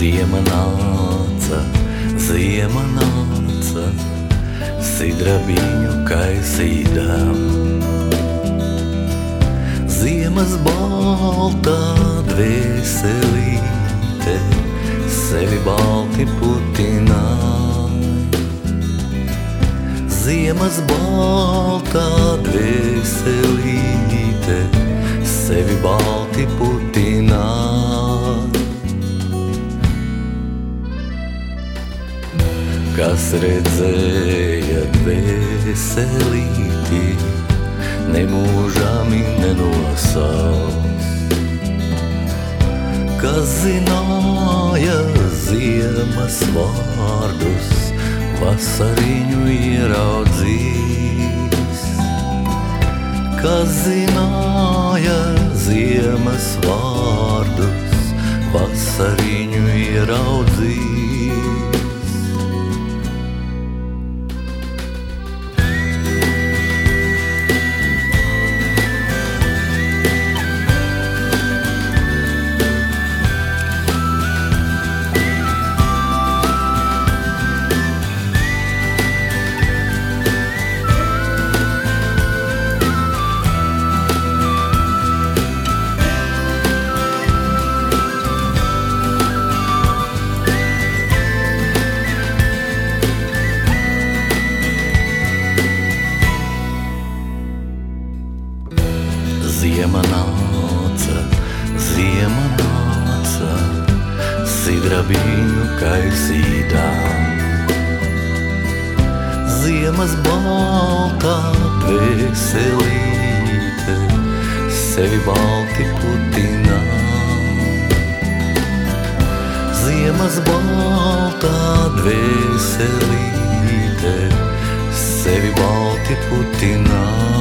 Ziema nāca, ziema nāca, sidrabiņu kaisīdām. Ziemas baltā dvēselīte, sevi balti putināja. Ziemas baltā dvēselīte, sevi balti putināja. Kas redzēja dvēselīti, nemūžami nenosauc. Kas zināja ziemas vārdus, vasariņu ieraudzīs. Kas zināja ziemas vārdus, vasariņu ieraudzīs. Sidrabiņu kaisīdām. Ziemas baltā dvēselīte, sevi balti putinā. Ziemas baltā dvēselīte, sevi balti putinā.